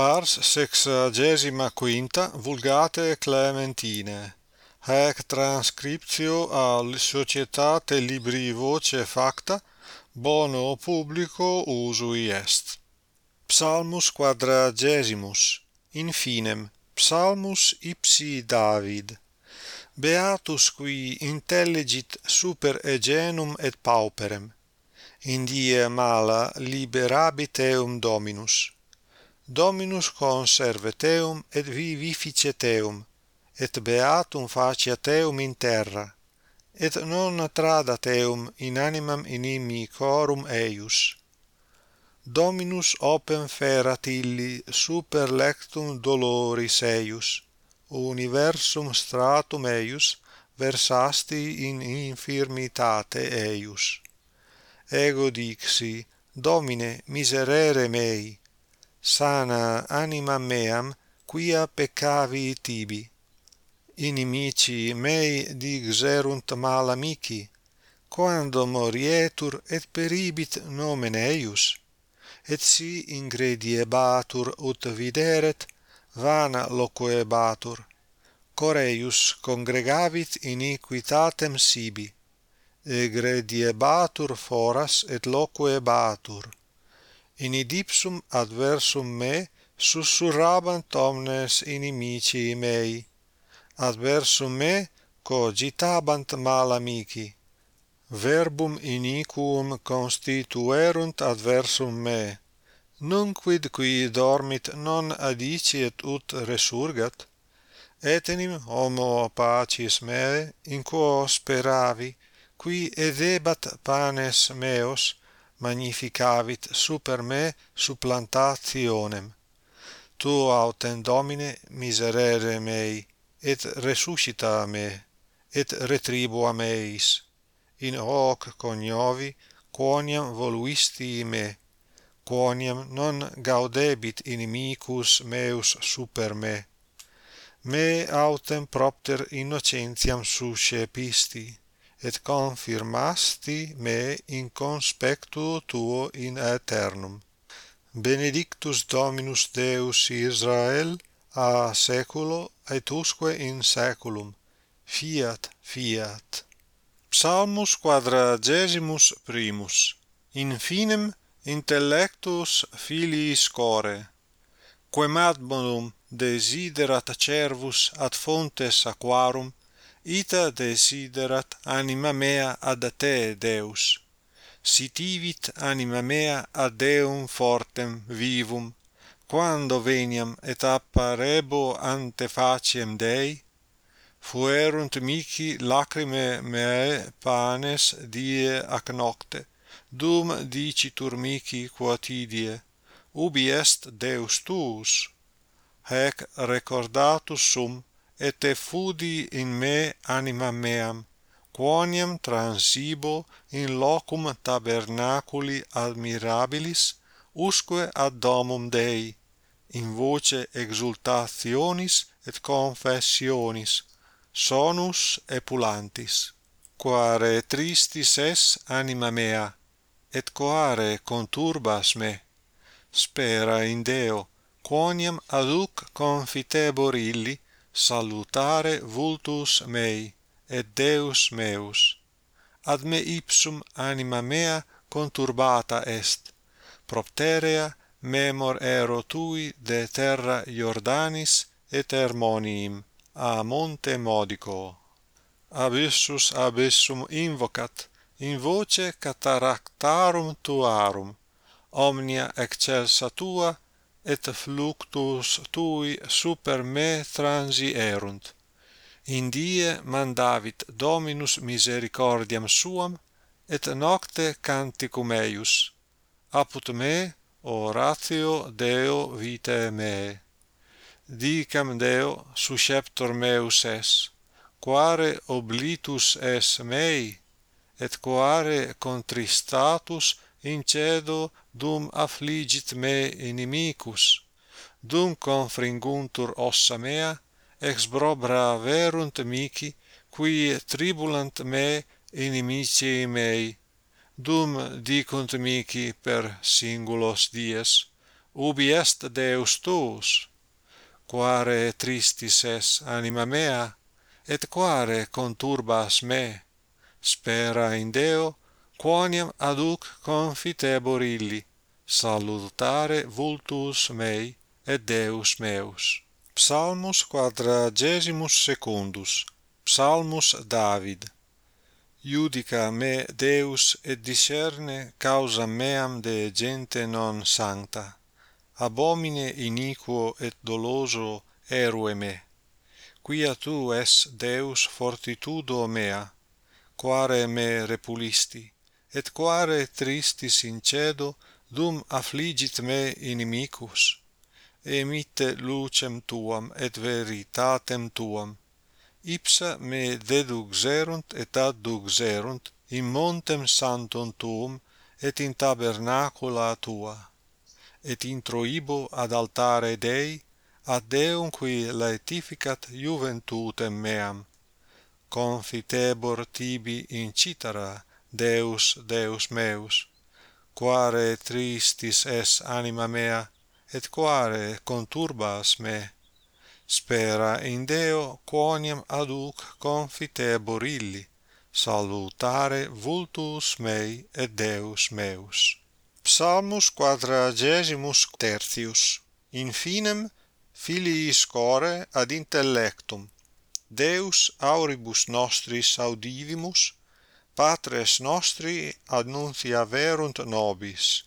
pars sexagesima quinta vulgate Clementine. Haec transcriptio al societate libri voce facta bono publico usui est. Psalmus quadragesimus in finem Psalmus ipsi David. Beatus qui intellegit super egenum et pauperem in die mala liberabit eum Dominus. Dominus conserve teum et vivifice teum, et beatum facia teum in terra, et non trada teum in animam inimicorum eius. Dominus open ferat illi super lectum doloris eius, universum stratum eius versasti in infirmitate eius. Ego dixi, Domine, miserere mei, sana anima meam quia peccavi tibi. Inimici mei digserunt mal amici quando morietur et peribit nomen eius. Et si ingrediebatur ut videret vana loquebatur coreius congregavit iniquitatem sibi. Egrediebatur foras et loquebatur in idipsum adversum me sussurrabant omnes inimici mei. Adversum me cogitabant malamici verbum iniquum constituerunt adversum me. Nunquid qui dormit non adiciet ut resurgat etenim homo pacis meae in quo speravi qui edebat panes meos magnificavit super me supplantationem tu autem domine miserere mei et resuscita me et retribua meis. In hoc coniovi quoniam voluisti me quoniam non gaudebit inimicus meus super me. Me autem propter innocentiam suscepisti et confirmasti me in conspectu tuo in aeternum. Benedictus Dominus Deus Israel a saeculo et usque in saeculum. Fiat, fiat. Psalmus quadragesimus primus. In finem intellectus filii score. Quem ad bonum desiderat cervus ad fontes aquarum ita desiderat anima mea ad te Deus. Sitivit anima mea ad Deum fortem vivum. Quando veniam et apparebo ante faciem Dei fuerunt mihi lacrime meae panes die ac nocte dum dicitur mihi quotidie ubi est Deus tuus hac recordatus sum et effudi in me anima meam, quoniam transibo in locum tabernaculi admirabilis, usque ad domum Dei, in voce exultationis et confessionis, sonus epulantis. Quare tristis es anima mea, et coare conturbas me, spera in Deo, quoniam aduc confitebor illi, salutare vultus mei et Deus meus. Ad me ipsum anima mea conturbata est. Propterea memor ero tui de terra Iordanis et Hermonium a monte Modico. Ab issus invocat in voce cataractarum tuarum. Omnia excelsa tua et fluctus tui super me transi erunt. In die mandavit dominus misericordiam suam et nocte canticum eius. Apud me oratio deo vitae meae dicam deo susceptor meus es quare oblitus es mei et quare contristatus incedo dum affligit me inimicus dum confringuntur ossa mea ex brobra verunt mihi qui tribulant me inimici mei dum dicunt mihi per singulos dies ubi est deus tuus quare tristis es anima mea et quare conturbas me spera in deo quoniam aduc confitebor illi salutare vultus mei et Deus meus. Psalmus quadragesimus secundus Psalmus David. Judica me Deus et discerne causa meam de gente non sancta. Abomine iniquo et doloso erue me. Quia tu es Deus fortitudo mea quare me repulisti? et quare tristis incedo dum affligit me inimicus. Emitte lucem tuam et veritatem tuam. Ipsa me deduxerunt et adduxerunt in montem santum tuum et in tabernacula tua. Et introibo ad altare Dei ad Deum qui laetificat juventutem meam. Confitebor tibi in citara Deus, Deus meus, quare tristis es anima mea, et quare conturbas me. Spera in Deo quoniam aduc confitebor illi, salutare vultus mei et Deus meus. Psalmus quadragesimus tertius. In finem filiis core ad intellectum. Deus auribus nostris audivimus Patres nostri annuncia verunt nobis,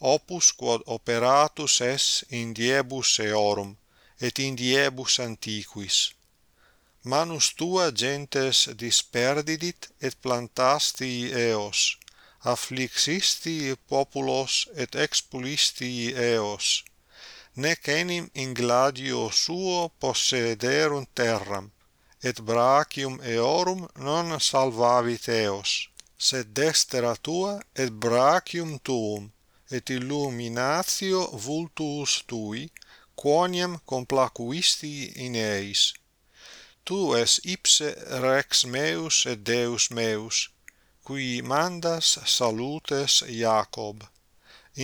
opus quod operatus es in diebus eorum, et in diebus antiquis. Manus tua gentes disperdidit et plantasti eos, afflixisti populos et expulisti eos, nec enim in gladio suo possederunt terram, et brachium eorum non salvavit eos, sed dextera tua et brachium tuum, et illuminatio vultus tui, quoniam complacuisti in eis. Tu es ipse rex meus et Deus meus, qui mandas salutes Iacob.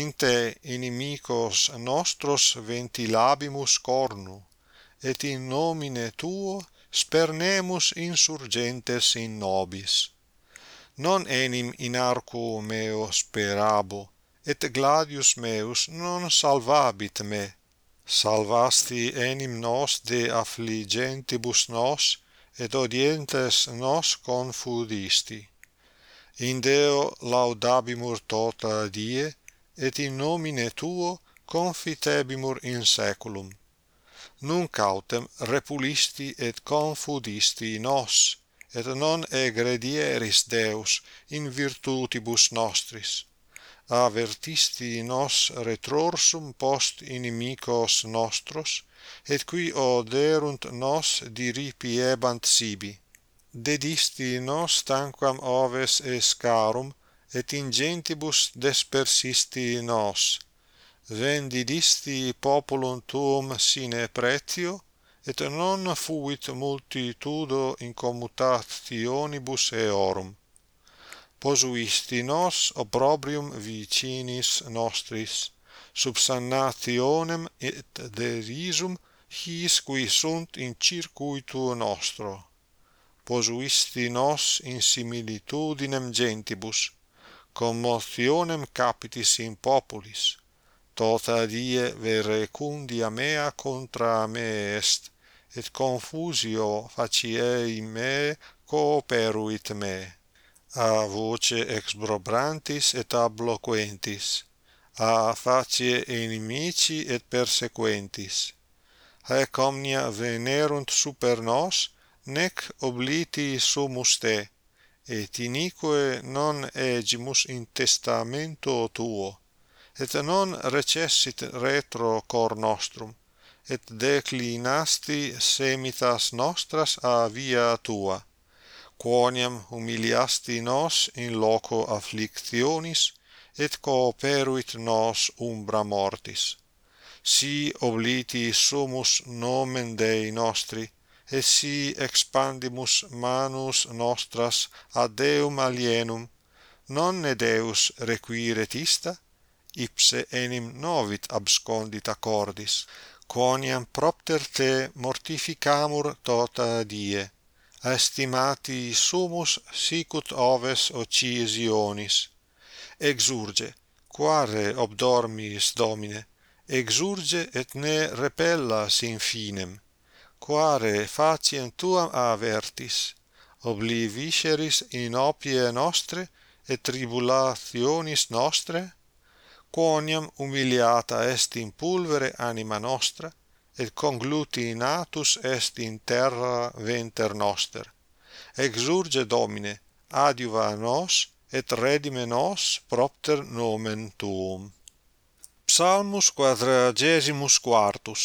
In te inimicos nostros ventilabimus cornu, et in nomine tuo spernemus insurgentes in nobis. Non enim in arco meo sperabo, et gladius meus non salvabit me. Salvasti enim nos de affligentibus nos, et audientes nos confudisti. In Deo laudabimur tota die, et in nomine Tuo confitebimur in seculum nunc autem repulisti et confudisti nos, et non egredieris Deus in virtutibus nostris, avertisti nos retrorsum post inimicos nostros, et qui oderunt nos diripiebant sibi. Dedisti nos tanquam oves escarum, et ingentibus dispersisti nos, vendidisti populum tuum sine pretio et non fuit multitudo incommutationibus eorum. Posuisti nos opprobrium vicinis nostris subsannationem et derisum his qui sunt in circuitu nostro. Posuisti nos in similitudinem gentibus commotionem capitis in populis tota die verecundia mea contra me est et confusio faciei me cooperuit me. A voce exbrobrantis et abloquentis a facie inimici et persequentis. Haec omnia venerunt super nos nec obliti sumus te et inique non egimus in testamento tuo et non recessit retro cor nostrum, et declinasti semitas nostras a via tua, quoniam humiliasti nos in loco afflictionis, et cooperuit nos umbra mortis. Si obliti sumus nomen Dei nostri, et si expandimus manus nostras ad Deum alienum, nonne Deus requiret ista, ipse enim novit abscondit accordis quoniam propter te mortificamur tota die estimati sumus sicut oves occisionis. Exurge quare obdormis domine? Exurge et ne repellas in finem quare faciem tuam avertis oblivisceris in opie nostre et tribulationis nostre? quoniam humiliata est in pulvere anima nostra et conglutinatus est in terra venter noster. Exurge domine adiuva nos et redime nos propter nomen tuum. Psalmus quadragesimus quartus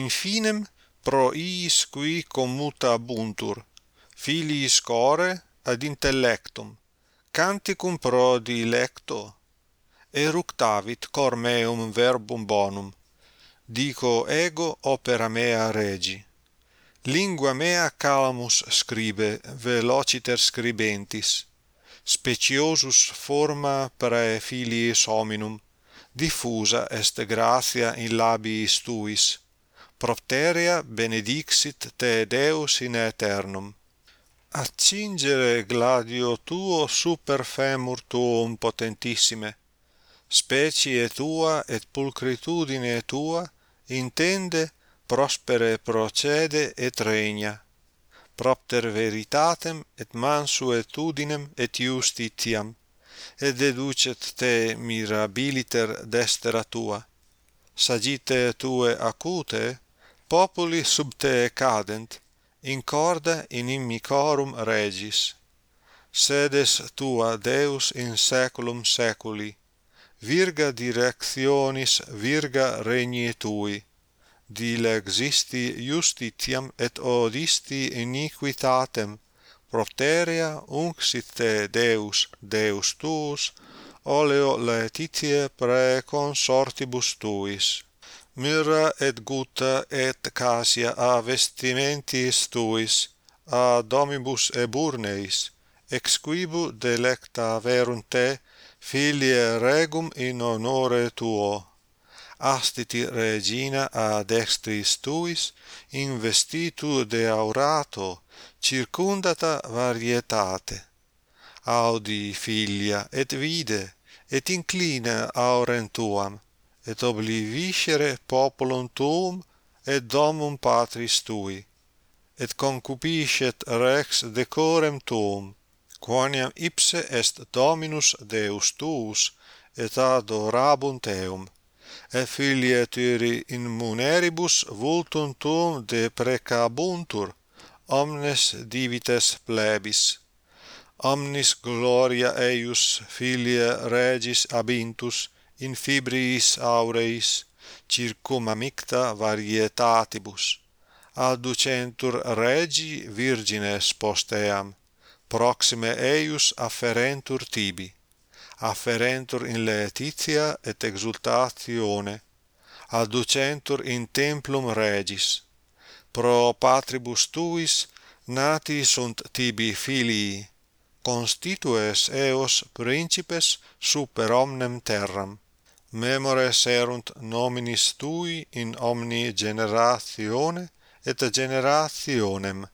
infinem pro iis qui commuta buntur filiis core ad intellectum canticum pro dilecto eructavit cor meum verbum bonum dico ego opera mea regi. Lingua mea calamus scribe velociter scribentis speciosus forma prae filiis hominum diffusa est gratia in labiis tuis propteria benedixit te Deus in aeternum. Accingere gladio tuo super femur tuum potentissime specie tua et pulcritudine tua intende prospere procede et regna. Propter veritatem et mansuetudinem et justitiam et deducet te mirabiliter destera tua. Sagitte tue acute populi sub te cadent in corda inimicorum regis. Sedes tua deus in saeculum saeculi virga directionis virga regni tui. Dilexisti justitiam et odisti iniquitatem. Proterea unxit te deus deus tuus oleo laetitie pre consortibus tuis. Myrrha et gutta et cassia a vestimentis tuis a domibus eburneis ex quibu delecta verunt te filie regum in honore tuo. Astiti regina ad dextris tuis investitu de aurato circundata varietate. Audi filia et vide et inclina aurem tuam et obliviscere populum tuum et domum patris tui et concupiscet rex decorem tuum quoniam ipse est Dominus Deus tuus et adorabunt eum et filiae tyri in muneribus vultum tuum deprecabuntur omnes divites plebis. Omnis gloria eius filia regis abintus in fibris aureis circum amicta varietatibus adducentur regi virgines posteam proxime eius afferentur tibi afferentur in laetitia et exultatione adducentur in templum regis. Pro patribus tuis nati sunt tibi filii constitues eos principes super omnem terram. Memores erunt nominis tui in omni generatione et generationem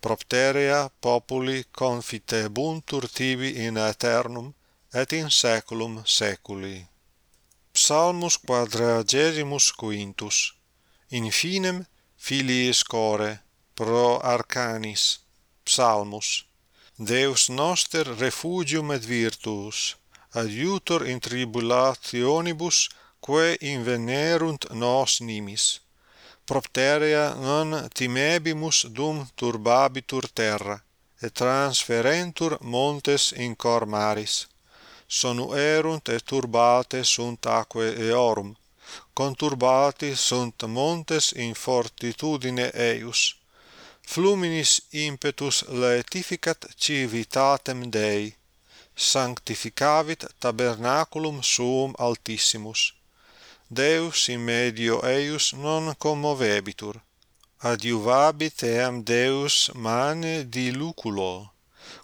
propterea populi confitebuntur tibi in aeternum et in saeculum saeculi Psalmus quadragesimus quintus. In finem filiis core pro arcanis Psalmus. Deus noster refugium et virtus adiutor in tribulationibus quae invenerunt nos nimis propterea non timebimus dum turbabitur terra, et transferentur montes in cor maris. Sonuerunt et turbate sunt aquae eorum, conturbati sunt montes in fortitudine eius. Fluminis impetus laetificat civitatem Dei, sanctificavit tabernaculum suum altissimus Deus in medio eius non commovebitur, adiuvabit eam Deus mane diluculo,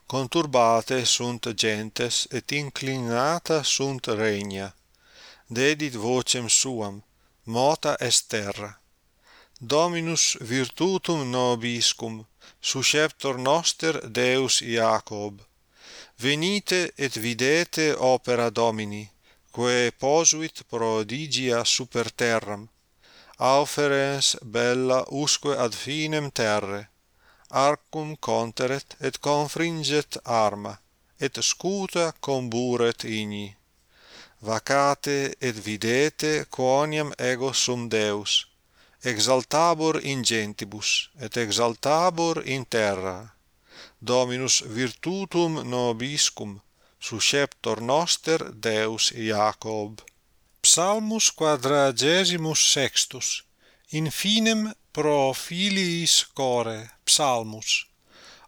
conturbate sunt gentes et inclinata sunt regna, dedit vocem suam, mota est terra. Dominus virtutum nobiscum, susceptor noster Deus Iacob. Venite et videte opera Domini, quae posuit prodigia super terram auferens bella usque ad finem terre arcum conteret et confringet arma et scuta comburet igni vacate et videte quoniam ego sum deus exaltabor in gentibus et exaltabor in terra dominus virtutum nobiscum susceptor noster Deus Iacob. Psalmus quadragesimus sextus, in finem pro filiis core, psalmus.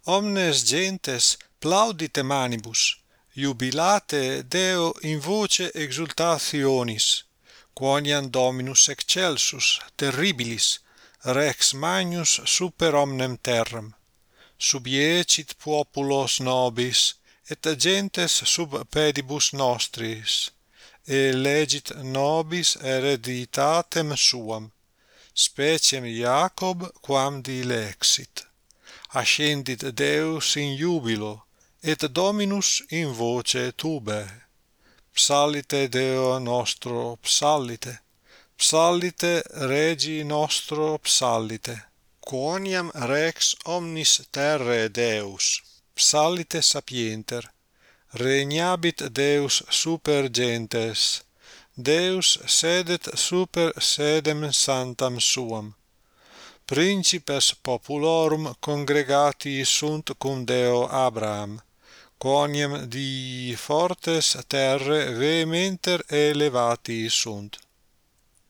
Omnes gentes plaudite manibus, jubilate Deo in voce exultationis, quoniam Dominus excelsus terribilis, rex magnus super omnem terram. Subiecit populos nobis, et agentes sub pedibus nostris, e legit nobis hereditatem suam, speciem Iacob quam dilexit. Ascendit Deus in jubilo, et Dominus in voce tube. Psalite Deo nostro, psalite. Psalite Regi nostro, psalite. Quoniam rex omnis terrae Deus psallite sapienter, regnabit Deus super gentes, Deus sedet super sedem santam suam. Principes populorum congregati sunt cum Deo Abraham, quoniam di fortes terre vehementer elevati sunt.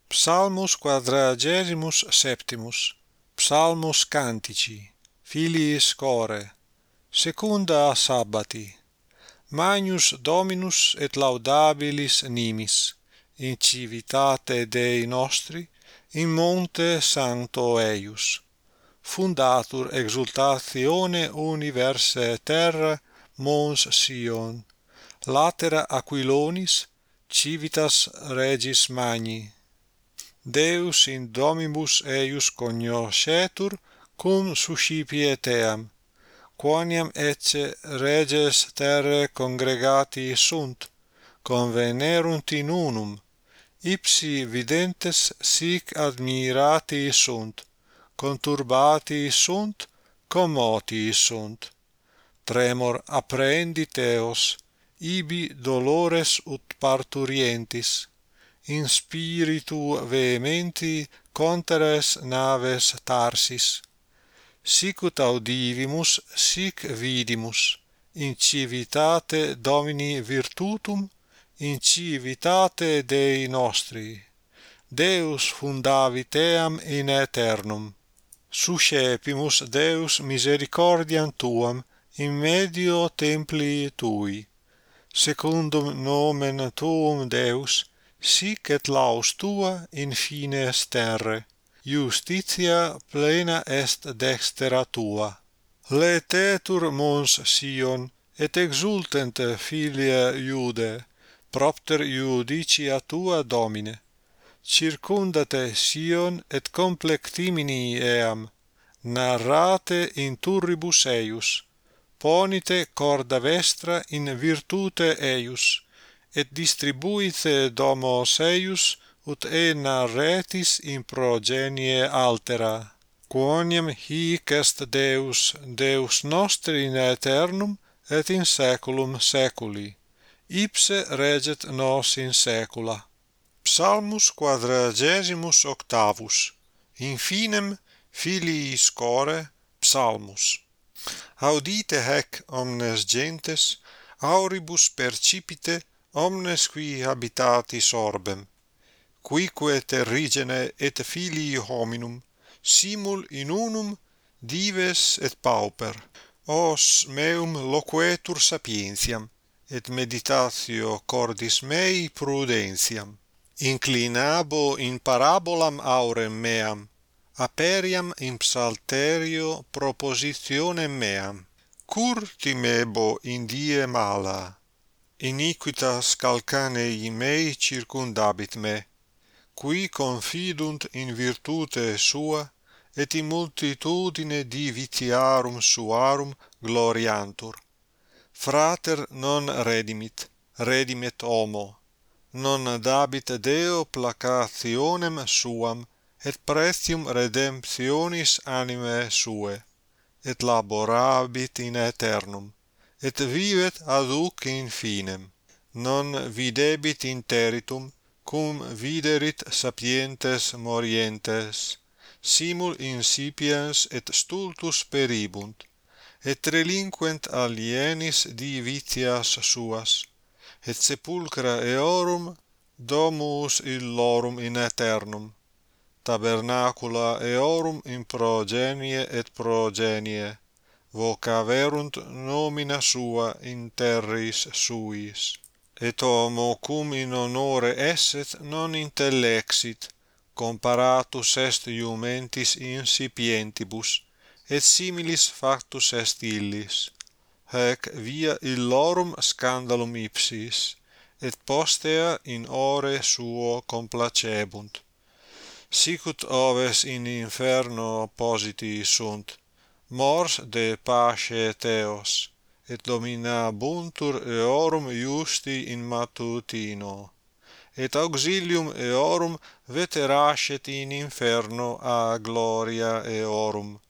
Psalmus quadragesimus septimus, Psalmus cantici, filiis core, Secunda sabbati. Magnus Dominus et laudabilis nimis in civitate Dei nostri in monte Sancto eius. Fundatur exultatione universae terra mons Sion. Latera Aquilonis civitas regis magni. Deus in domibus eius cognoscetur cum suscipie team quoniam ecce reges terre congregati sunt, convenerunt in unum, ipsi videntes sic admirati sunt, conturbati sunt, commoti sunt. Tremor apprendi teos, ibi dolores ut parturientis, in spiritu vehementi conteres naves Tarsis sic ut audivimus sic vidimus. In civitate domini virtutum in civitate dei nostri. Deus fundavit eam in aeternum. Suscepimus deus misericordiam tuam in medio templi tui. Secundum nomen tuum deus sic et laus tua in fines terre justitia plena est dextera tua. Letetur mons Sion, et exultente filia Iude, propter iudicia tua Domine. Circundate Sion et complectimini eam, narrate in turribus eius, ponite corda vestra in virtute eius, et distribuite domos eius ut ena retis in progenie altera. Quoniam hic est Deus Deus nostri in aeternum et in saeculum saeculi. Ipse reget nos in saecula. Psalmus quadragesimus octavus. In finem filii score psalmus. Audite hac omnes gentes auribus percipite omnes qui habitatis orbem quique terrigene et filii hominum simul in unum dives et pauper. Os meum loquetur sapientiam et meditatio cordis mei prudentiam. Inclinabo in parabolam aurem meam aperiam in psalterio propositionem meam. Cur timebo in die mala iniquitas calcanei mei circundabit me qui confidunt in virtute sua et in multitudine divitiarum suarum gloriantur. Frater non redimit redimet homo non dabit deo placationem suam et pretium redemptionis animae suae et laborabit in aeternum et vivet ad hoc in finem non videbit in territum cum viderit sapientes morientes simul insipiens et stultus peribunt et relinquent alienis divitias suas et sepulcra eorum domus illorum in aeternum tabernacula eorum in progenie et progenie vocaverunt nomina sua in terris suis et homo cum in honore esset non intellexit comparatus est iumentis insipientibus et similis factus est illis. Hac via illorum scandalum ipsis et postea in ore suo complacebunt. Sicut oves in inferno positi sunt mors de pace teos et dominabuntur eorum justi in matutino et auxilium eorum veterascet in inferno a gloria eorum.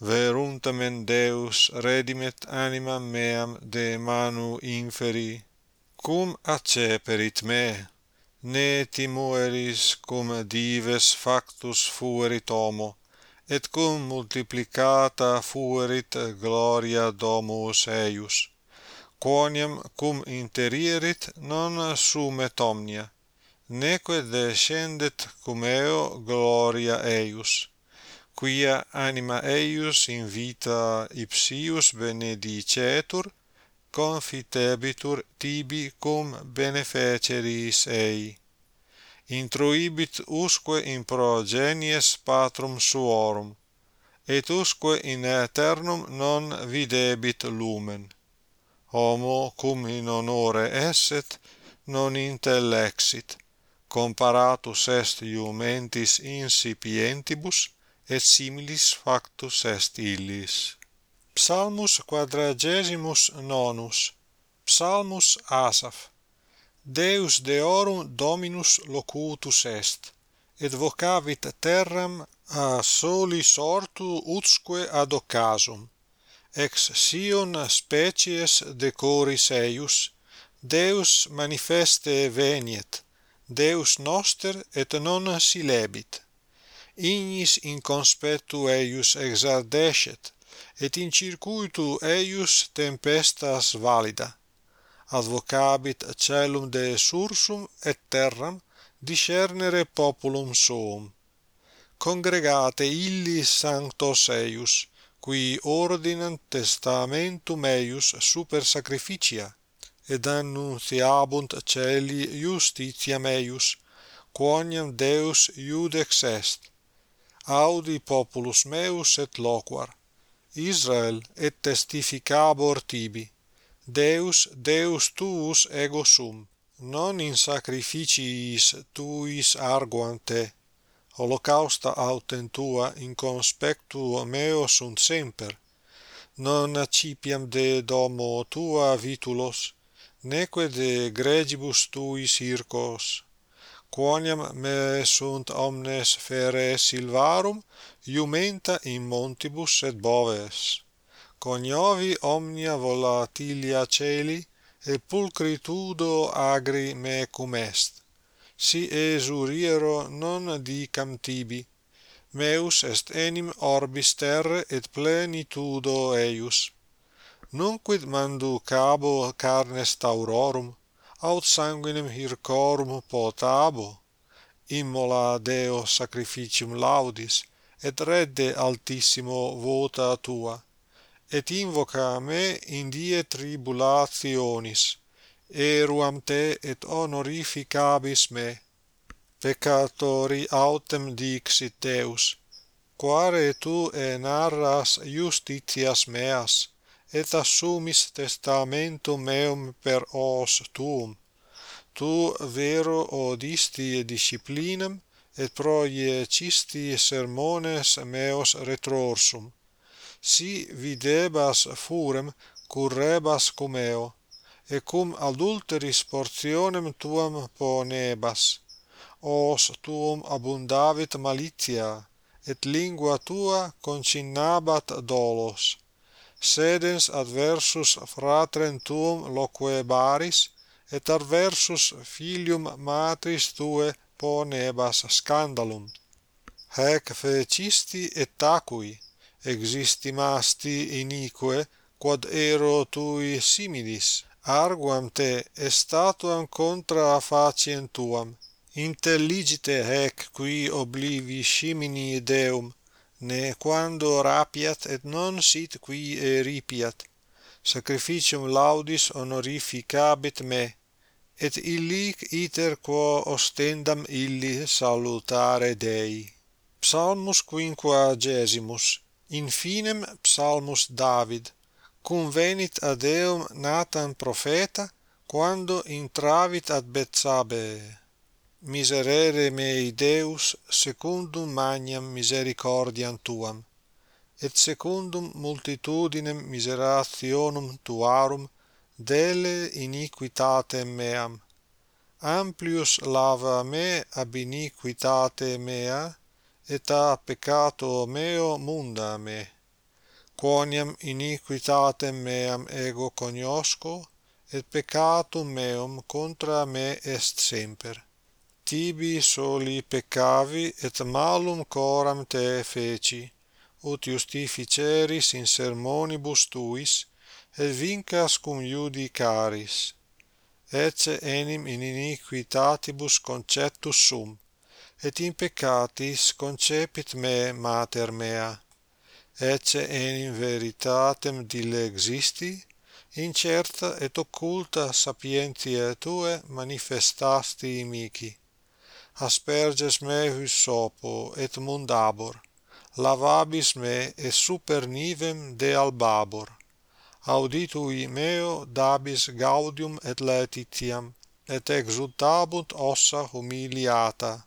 Veruntamen Deus redimet animam meam de manu inferi cum acceperit me. Ne timueris cum dives factus fuerit homo et cum multiplicata fuerit gloria domus eius quoniam cum interierit non sumet omnia neque descendet cum eo gloria eius quia anima eius in vita ipsius benedicetur confitebitur tibi cum benefaceris ei intruibit usque in progenies patrum suorum, et usque in aeternum non videbit lumen. Homo cum in honore esset, non intellexit, comparatus est iumentis insipientibus, et similis factus est illis. Psalmus quadragesimus nonus, Psalmus Asaph, Deus deorum Dominus locutus est, et vocavit terram a soli sortu utsque ad occasum. Ex Sion species decoris eius, Deus manifeste veniet, Deus noster et non silebit. Ignis in conspectu eius exardescet, et in circuitu eius tempestas valida advocabit celum de sursum et terram discernere populum suum. Congregate illi sanctos eius, qui ordinant testamentum eius super sacrificia, et annuntiabunt celi justitiam eius, quoniam Deus iudex est. Audi populus meus et loquar, Israel et testificabor tibi. Deus Deus tuus ego sum. Non in sacrificiis tuis arguante. Holocausta autem tua in conspectu meo sunt semper. Non accipiam de domo tua vitulos neque de gregibus tuis circos. Quoniam me sunt omnes fere silvarum iumenta in montibus et boves coniovi omnia volatilia celi et pulcritudo agri mecum est. Si esuriero non dicam tibi meus est enim orbis terre et plenitudo eius. Nunquid mandu cabo carnes taurorum aut sanguinem hircorum potabo immola deo sacrificium laudis et redde altissimo vota tua et invoca me in die tribulationis eruam te et honorificabis me. Peccatori autem dixit Deus quare tu enarras justitias meas et assumis testamentum meum per os tuum. Tu vero odisti disciplinam et proiecisti sermones meos retrorsum si videbas furem currebas cum eo, et cum adulteris portionem tuam ponebas. Os tuum abundavit malitia, et lingua tua concinnabat dolos. Sedens adversus fratrem tuum loquebaris, et adversus filium matris tue ponebas scandalum. haec fecisti et tacui, existimasti inique quod ero tui similis. Arguam te estatuam contra faciem tuam. Intelligite hec qui oblivi simini deum ne quando rapiat et non sit qui eripiat. Sacrificium laudis honorificabit me et illic iter quo ostendam illi salutare Dei. Psalmus quinquagesimus In finem psalmus David convenit ad eum Nathan profeta quando intravit ad Betsabe miserere mei Deus secundum magnam misericordiam tuam et secundum multitudinem miserationum tuarum dele iniquitatem meam. Amplius lava me ab iniquitate mea eta peccato meo munda me quoniam iniquitatem meam ego cognosco et peccatum meum contra me est semper. Tibi soli peccavi et malum coram te feci ut justificeris in sermonibus tuis et vincas cum iudicaris ecce enim in iniquitatibus conceptus sum et in peccatis concepit me mater mea ecce enim veritatem dilexisti incerta et occulta sapientiae tue manifestasti imici. Asperges me hus sopo et mundabor lavabis me et super nivem de albabor. Auditui meo dabis gaudium et laetitiam et exultabunt ossa humiliata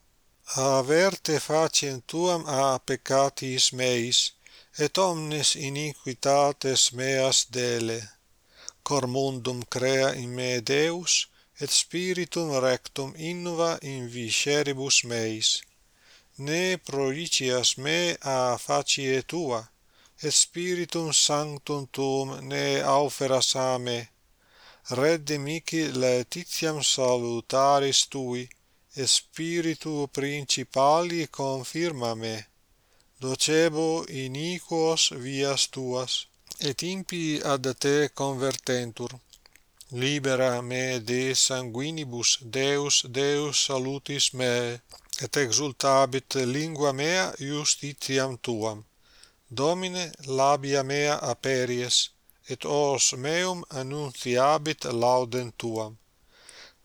averte faciem tuam a peccatis meis et omnes iniquitates meas dele. Cor mundum crea in me Deus et spiritum rectum innova in visceribus meis. Ne proicias me a facie tua et spiritum sanctum tuum ne auferas a me. Redde mihi laetitiam salutaris tui spiritu principali confirma me, docebo iniquos vias tuas, et impi ad te convertentur. Libera me de sanguinibus Deus, Deus salutis me, et exultabit lingua mea justitiam tuam. Domine labia mea aperies, et os meum annunciabit laudem tuam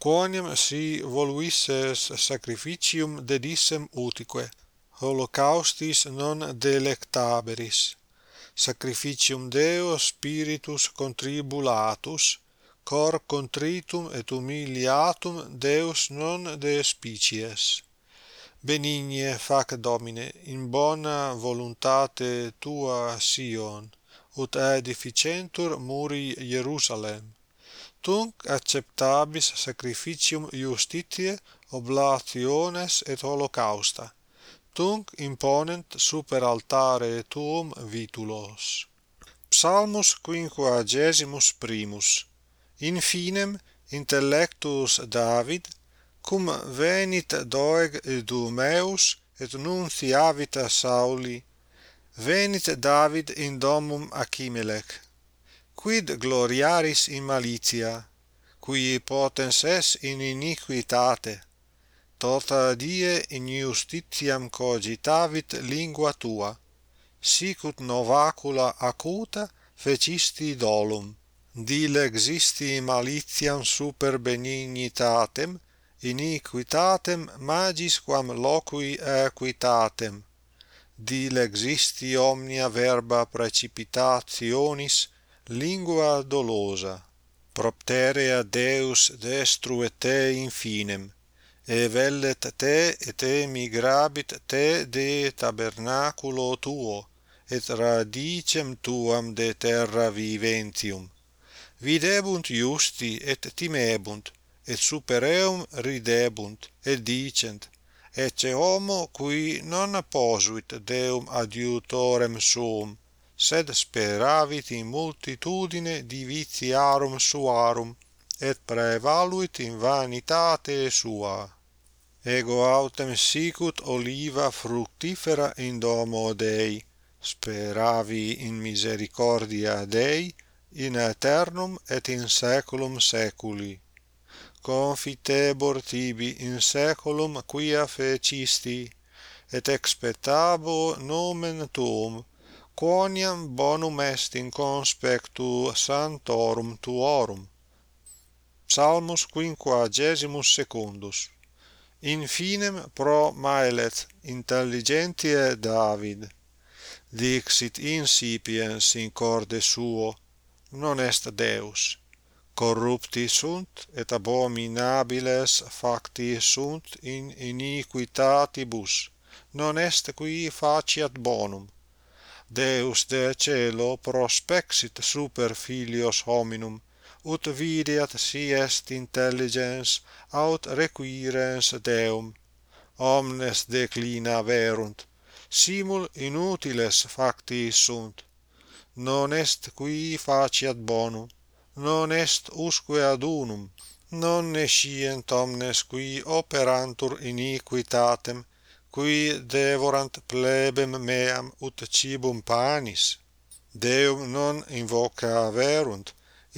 quoniam si voluisses sacrificium dedissem utique, holocaustis non delectaberis, sacrificium Deo spiritus contribulatus, cor contritum et humiliatum Deus non despicies. Benigne fac Domine, in bona voluntate Tua Sion, ut edificentur muri Jerusalem, tunc acceptabis sacrificium justitiae oblationes et holocausta. Tunc imponent super altare tuum vitulos. Psalmus quinquagesimus primus. In finem intellectus David cum venit doeg idumeus et nunciavit a Sauli venit David in domum Achimelech quid gloriaris in malitia qui potens es in iniquitate tota die in justitiam cogitavit lingua tua sicut novacula acuta fecisti dolum dilexisti malitiam super benignitatem iniquitatem magis quam locui aequitatem dilexisti omnia verba precipitationis lingua dolosa propterea deus destruet te infinem e vellet te et emigrabit te de tabernaculo tuo et radicem tuam de terra viventium. Videbunt iusti et timebunt et super eum ridebunt et dicent ecce homo qui non posuit deum adiutorem suum sed speravit in multitudine divitiarum suarum, et praevaluit in vanitate sua. Ego autem sicut oliva fructifera in domo Dei, speravi in misericordia Dei, in aeternum et in saeculum saeculi. Confitebor tibi in saeculum quia fecisti, et expectabo nomen tuum, quoniam bonum est in conspectu santorum tuorum. Psalmus quinquagesimus secundus. In finem pro maelet intelligentiae David. Dixit insipiens in corde suo, non est Deus. Corrupti sunt et abominabiles facti sunt in iniquitatibus, non est qui faciat bonum Deus de celo prospexit super filios hominum, ut videat si est intelligens aut requirens Deum. Omnes declina verunt, simul inutiles facti sunt. Non est qui faciat bonum, non est usque ad unum, non nescient omnes qui operantur iniquitatem qui devorant plebem meam ut cibum panis deum non invoca verunt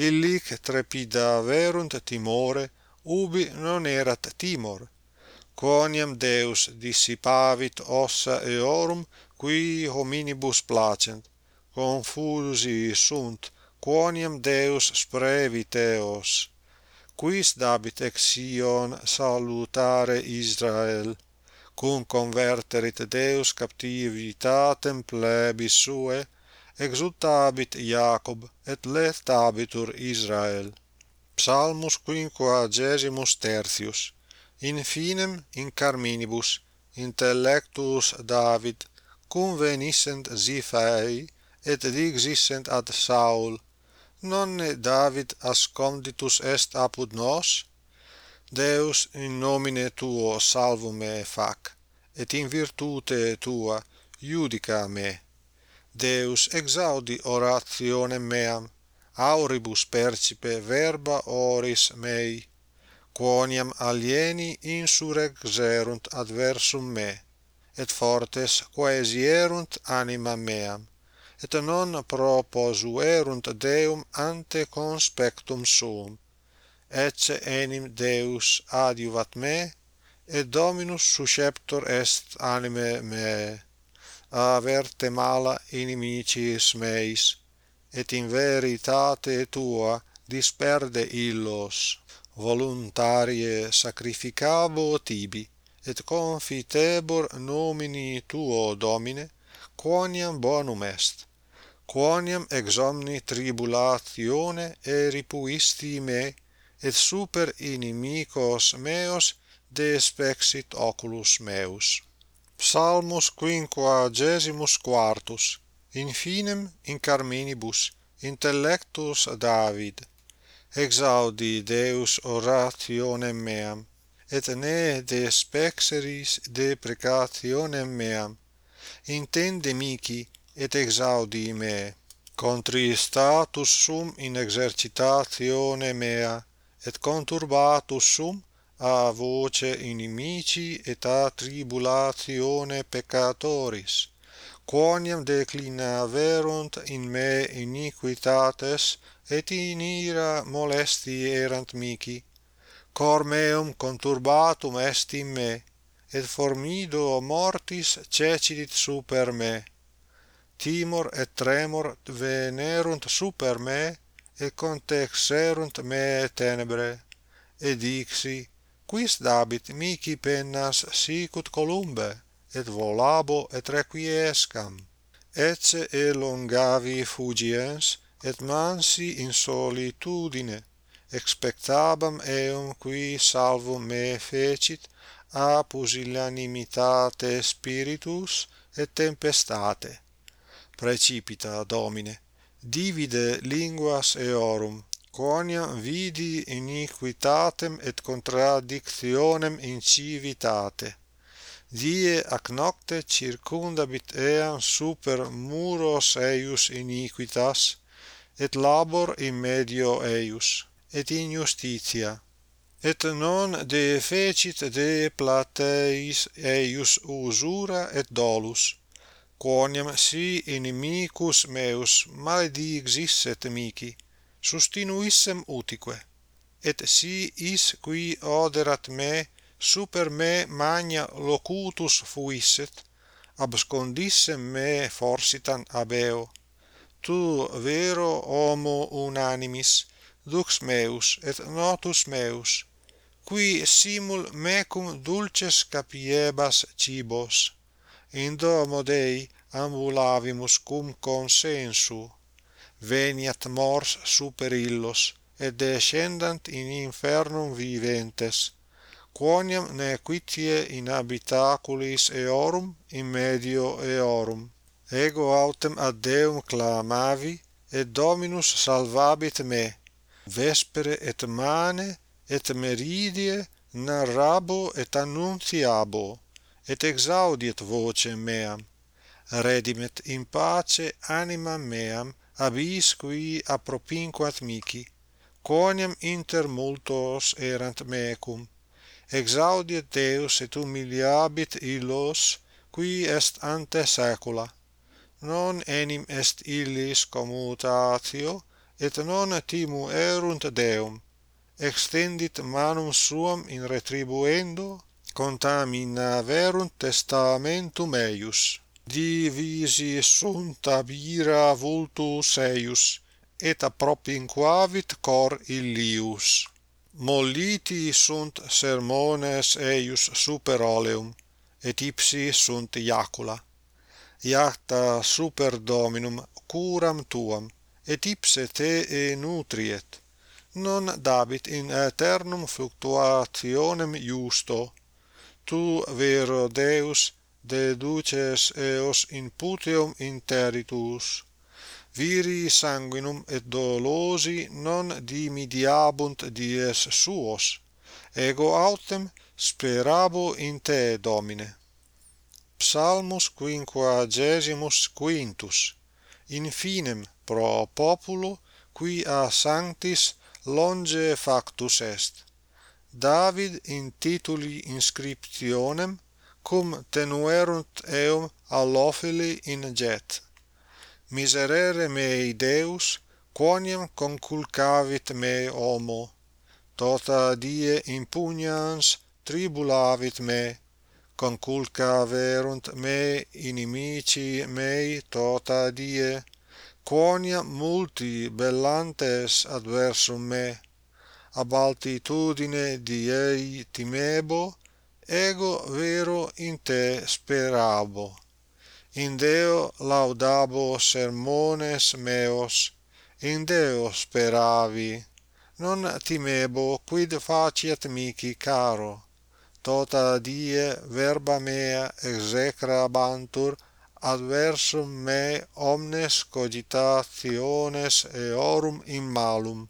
illic trepida verunt timore ubi non erat timor. Quoniam deus dissipavit ossa eorum qui hominibus placent confusi sunt quoniam deus sprevit eos. Quis dabit ex Sion salutare Israel? cum converterit Deus captivitatem plebis suae, exultabit Iacob, et lectabitur Israel. Psalmus quinquagesimus tertius, in finem in carminibus, intellectus David, cum venissent Zifaei, et dixissent ad Saul, nonne David asconditus est apud nos, Deus in nomine tuo salvum me fac et in virtute tua iudica me. Deus exaudi orationem meam auribus percipe verba oris mei quoniam alieni insurexerunt adversum me et fortes coesierunt anima meam et non proposuerunt Deum ante conspectum suum ecce enim Deus adiuvat me, et Dominus susceptor est anime me, averte mala inimicis meis, et in veritate tua disperde illos, voluntarie sacrificabo tibi, et confitebor nomini tuo Domine, quoniam bonum est, quoniam ex omni tribulatione eripuisti me, et super inimicos meos despexit oculus meus. Psalmus quinquagesimus quartus, in finem in carminibus, intellectus David, exaudi Deus orationem meam, et ne despexeris deprecationem meam, intende mihi et exaudi me, contristatus sum in exercitatione mea, et conturbatus sum a voce inimici et a tribulatione peccatoris quoniam declinaverunt in me iniquitates et in ira molesti erant mihi cor meum conturbatum est in me et formido mortis cecidit super me. Timor et tremor venerunt super me et contexerunt me tenebre et dixi quis dabit mihi pennas sicut columbe et volabo et requiescam ecce elongavi fugiens et mansi in solitudine expectabam eum qui salvum me fecit a pusillanimitate spiritus et tempestate. Precipita domine divide linguas eorum, quoniam vidi iniquitatem et contradictionem incivitate. Die ac nocte circundabit eam super muros eius iniquitas, et labor in medio eius, et injustitia. Et non de fecit de plateis eius usura et dolus, quoniam si inimicus meus maledixisset mihi sustinuissem utique et si is qui oderat me super me magna locutus fuisset abscondissem me forsitan abeo tu vero homo unanimis dux meus et notus meus qui simul mecum dulces capiebas cibos in domo Dei ambulavimus cum consensu veniat mors super illos et descendant in infernum viventes quoniam nequitie in habitaculis eorum in medio eorum. Ego autem ad Deum clamavi et Dominus salvabit me vespere et mane et meridie narrabo et annuntiabo et exaudiet vocem meam redimet in pace animam meam abis qui appropinquat mihi quoniam inter multos erant mecum. Exaudiet Deus et humiliabit illos qui est ante saecula. Non enim est illis commutatio et non timu erunt Deum. Extendit manum suam in retribuendo contamina verunt testamentum eius divisi sunt ab ira vultus eius et appropinquavit cor illius. Molliti sunt sermones eius super oleum et ipsi sunt iacula. Iacta super dominum curam tuam et ipse te e nutriet. Non dabit in aeternum fluctuationem iusto tu vero Deus deduces eos in puteum interitus viri sanguinum et dolosi non dimidiabunt dies suos ego autem sperabo in te domine. Psalmus quinquagesimus quintus in finem pro populo qui a sanctis longe factus est. David in tituli inscriptionem cum tenuerunt eum allofili in jet. Miserere mei Deus, quoniam conculcavit me homo, tota die impugnans tribulavit me, conculca verunt me inimici mei tota die, quoniam multi bellantes adversum me, ab altitudine diei timebo ego vero in te sperabo. In deo laudabo sermones meos in deo speravi. Non timebo quid faciat mihi caro? Tota die verba mea execrabantur adversum me omnes cogitationes eorum in malum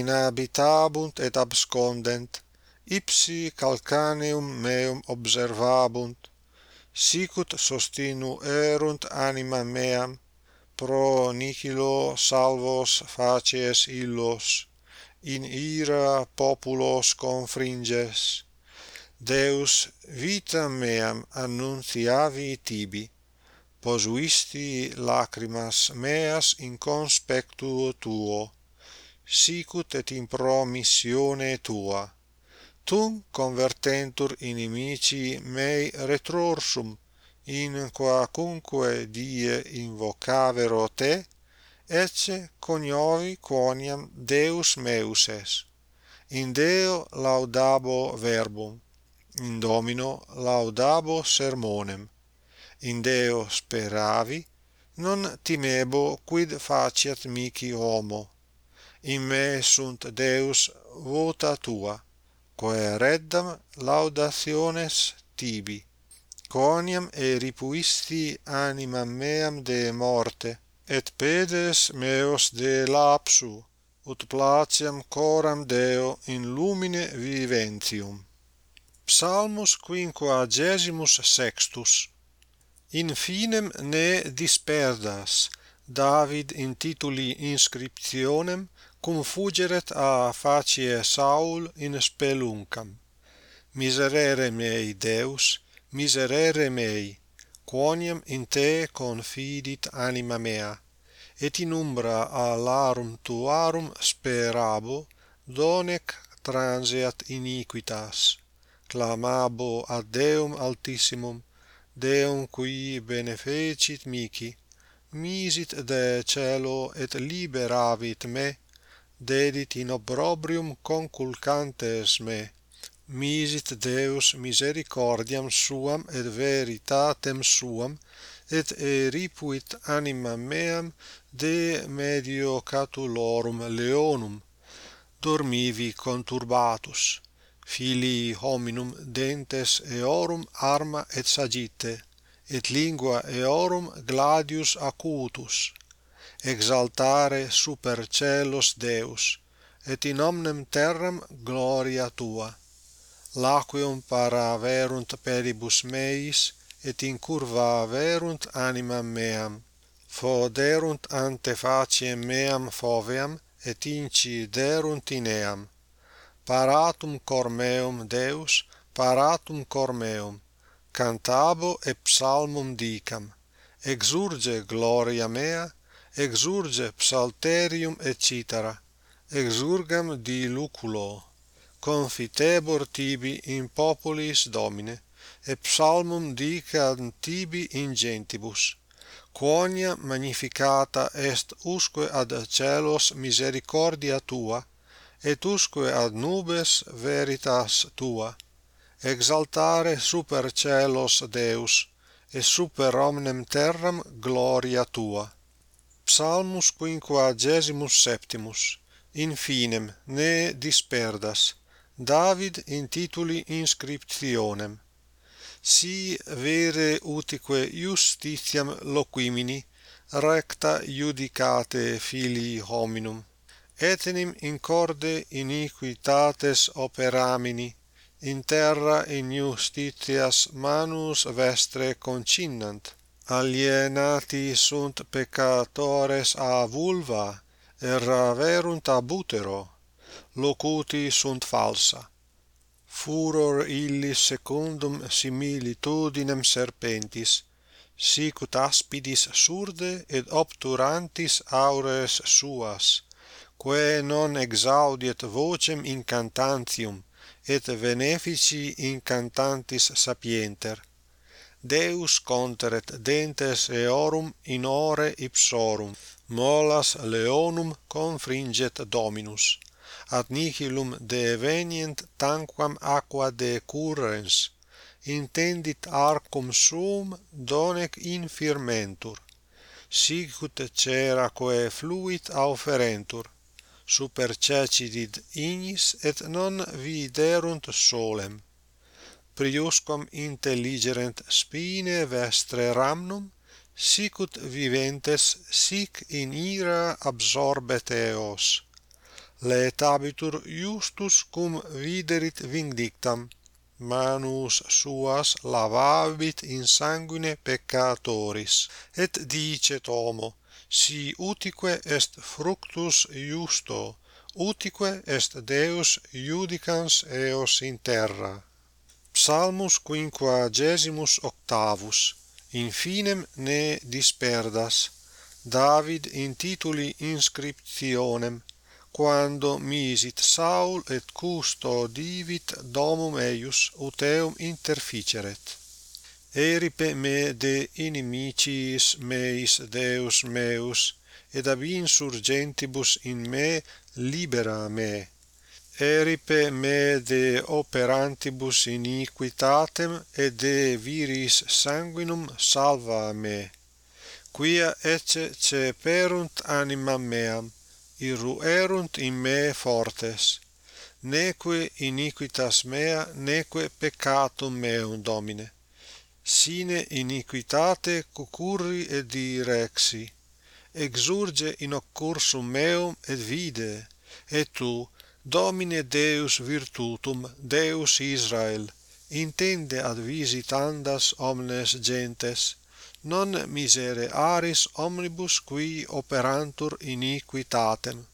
inhabitabunt et abscondent ipsi calcaneum meum observabunt sicut sostinu erunt anima meam pro nihilo salvos facies illos in ira populos confringes. Deus vitam meam annunciavi tibi posuisti lacrimas meas in conspectu tuo sicut et in promissione tua. Tum convertentur inimici mei retrorsum in quacunque die invocavero te ecce coniovi quoniam deus meus es in deo laudabo verbum in domino laudabo sermonem. In deo speravi non timebo quid faciat mihi homo in me sunt Deus vota tua quae reddam laudationes tibi coniam e ripuisti animam meam de morte et pedes meos de lapsu ut placiam coram Deo in lumine viventium. Psalmus quinquagesimus sextus. In finem ne disperdas David in tituli inscriptionem cum fugeret a facie Saul in speluncam. Miserere mei, Deus, miserere mei, quoniam in te confidit anima mea, et in umbra a larum tuarum sperabo, donec transeat iniquitas. Clamabo ad Deum altissimum, Deum qui benefecit mici, misit de celo et liberavit me, dedit in obrobrium conculcantes me. Misit Deus misericordiam suam et veritatem suam et eripuit anima meam de medio catulorum leonum. Dormivi conturbatus filii hominum dentes eorum arma et sagitte et lingua eorum gladius acutus exaltare super celos Deus, et in omnem terram gloria tua. Laqueum para averunt peribus meis, et in curva averunt animam meam. Foderunt ante faciem meam foveam, et inciderunt in eam. Paratum cor meum, Deus, paratum cor meum. Cantabo et psalmum dicam. Exurge gloria mea, exurge psalterium et citara exurgam diluculo, confitebor tibi in populis domine, et psalmum dicam tibi in gentibus. Quonia magnificata est usque ad celos misericordia tua, et usque ad nubes veritas tua. Exaltare super celos Deus, et super omnem terram gloria tua. Psalmus quinquagesimus septimus. In finem ne disperdas. David in tituli inscriptionem. Si vere utique justitiam loquimini recta judicate filii hominum etenim in corde iniquitates operamini in terra in justitias manus vestre concinnant alienati sunt peccatores a vulva erraverunt ab utero locuti sunt falsa. Furor illis secundum similitudinem serpentis sic ut aspidis surde et obturantis aures suas quae non exaudiet vocem incantantium et benefici incantantis sapienter. Deus conteret dentes eorum in ore ipsorum, molas leonum confringet dominus. Ad nihilum devenient tanquam aqua decurrens, intendit arcum suum donec infirmentur. Sicut ceraque fluit auferentur, supercecidit ignis et non viderunt solem priuscom intelligerent spine vestre ramnum sicut viventes sic in ira absorbet eos laetabitur justus cum viderit vindictam manus suas lavabit in sanguine peccatoris. Et dicet homo si utique est fructus iusto utique est deus judicans eos in terra. Salmus quinquagesimus octavus, in finem ne disperdas, David in tituli inscriptionem, quando misit Saul et custodivit domum eius ut eum interficeret. Eripe me de inimicis meis Deus meus, et ab insurgentibus in me libera me, eripe me de operantibus iniquitatem et de viris sanguinum salva me. Quia ecce ceperunt animam meam irruerunt in me fortes. Neque iniquitas mea neque peccatum meum domine. Sine iniquitate cucurri et direxi. Exurge in occursum meum et vide. Et tu Domine Deus virtutum, Deus Israel, intende ad visitandas omnes gentes, non misere aris omnibus qui operantur iniquitatem,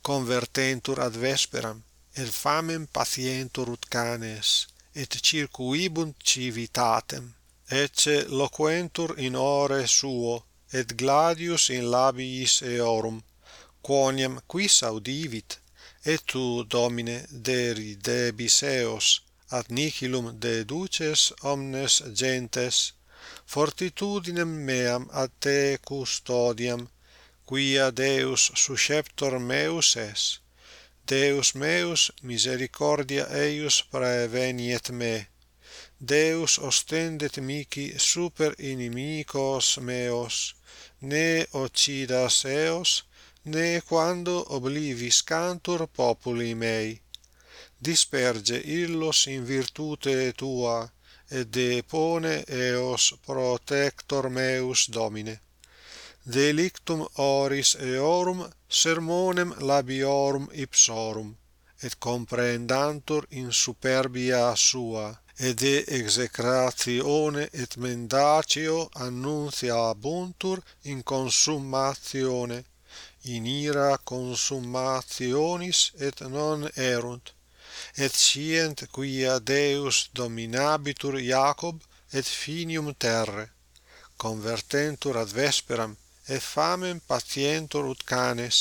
convertentur ad vesperam, et famem patientur ut canes, et circuibunt civitatem, ecce loquentur in ore suo, et gladius in labiis eorum, quoniam quis audivit, et tu domine deri debis eos ad nihilum deduces omnes gentes fortitudinem meam ad te custodiam quia deus susceptor meus es. Deus meus misericordia eius praeveniet me. Deus ostendet mihi super inimicos meos. Ne occidas eos ne quando oblivis cantur populi mei. Disperge illos in virtute tua et depone eos protector meus domine. Delictum oris eorum sermonem labiorum ipsorum et comprehendantur in superbia sua et de execratione et mendacio annuntia abuntur in consummatione in ira consummationis et non erunt et scient quia Deus dominabitur Jacob et finium terre convertentur ad vesperam et famem patientur ut canes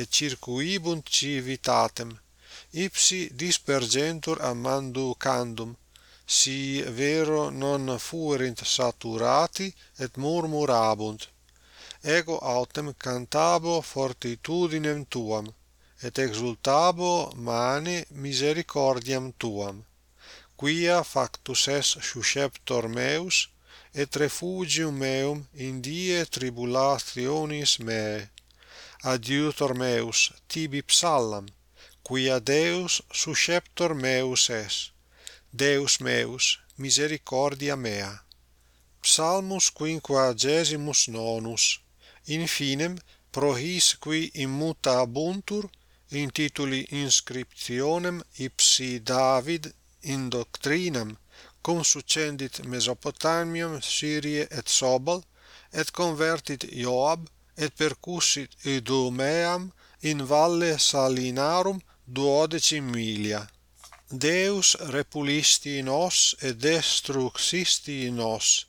et circuibunt civitatem ipsi dispergentur amanducandum si vero non fuerint saturati et murmurabunt ego autem cantabo fortitudinem tuam et exultabo mane misericordiam tuam quia factus es susceptor meus et refugium meum in die tribulationis meae adiutor meus tibi psallam quia Deus susceptor meus es. Deus meus misericordia mea. Psalmus quinquagesimus nonus in finem pro his qui immuta abuntur in tituli inscriptionem ipsi David in doctrinam cum succendit mesopotamium Syrie et Sobal et convertit Joab et percussit Idumeam in valle Salinarum duodecim milia. Deus repulisti in nos et destruxisti in nos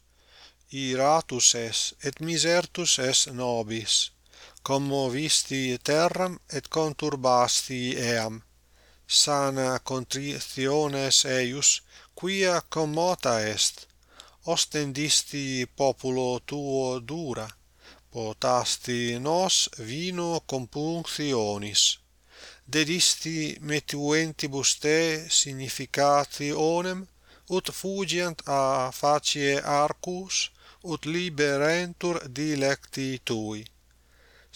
iratus es et misertus es nobis commovisti terram et conturbasti eam. Sana contritiones eius quia commota est? Ostendisti populo tuo dura potasti nos vino compunctionis. Dedisti metuentibus te significati onem ut fugiant a facie arcus ut liberentur dilecti tui.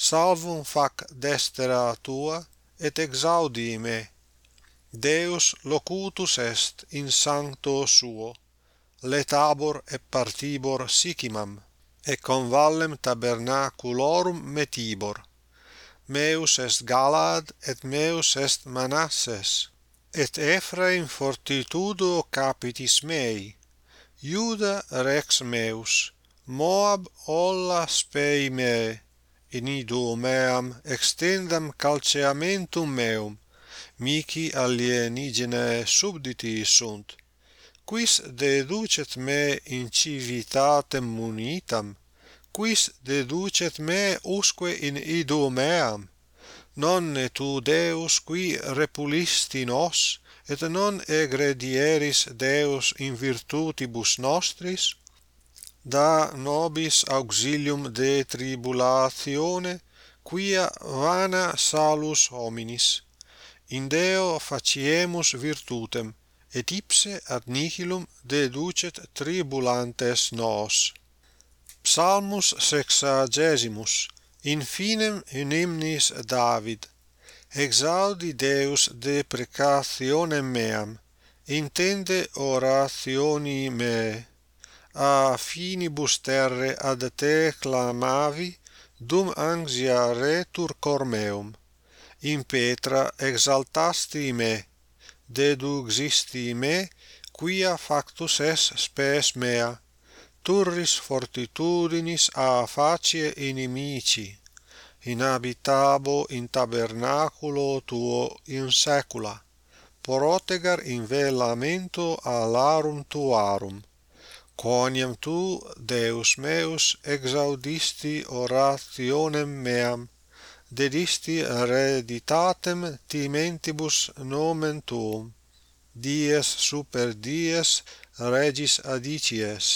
Salvum fac destera tua et exaudi me. Deus locutus est in sancto suo letabor et partibor sicimam et convallem tabernaculorum metibor. Meus est Galad et meus est Manasses et Ephraim fortitudo capitis mei. Iuda rex meus Moab olla spei me, iniduo meam extendam calceamentum meum, mihi alienigene subditi sunt, quis deducet me in civitatem munitam, quis deducet me usque in ido meam, nonne tu Deus qui repulisti nos, et non egredieris Deus in virtutibus nostris, da nobis auxilium de tribulatione quia vana salus hominis. In deo faciemus virtutem et ipse ad nihilum deducet tribulantes nos. Psalmus sexagesimus in finem in hymnis david. Exaudi deus de precationem meam intende orationi meae a finibus terre ad te clamavi dum anxia retur cor meum. In petra exaltasti me deduxisti me quia factus es spes mea. Turris fortitudinis a facie inimici in habitabo in tabernaculo tuo in saecula protegar in velamento alarum tuarum quoniam tu, Deus meus, exaudisti orationem meam, dedisti reditatem timentibus nomen tuum, dies super dies regis adicies.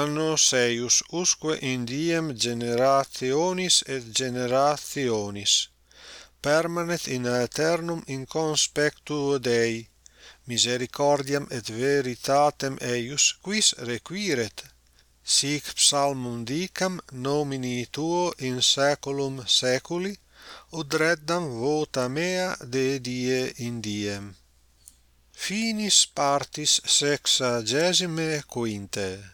annos eius usque in diem generationis et generationis, permanet in aeternum in conspectu Dei, misericordiam et veritatem eius quis requiret? Sic psalmum dicam nomini tuo in saeculum saeculi ut reddam vota mea de die in diem. Finis partis sexagesime quinte.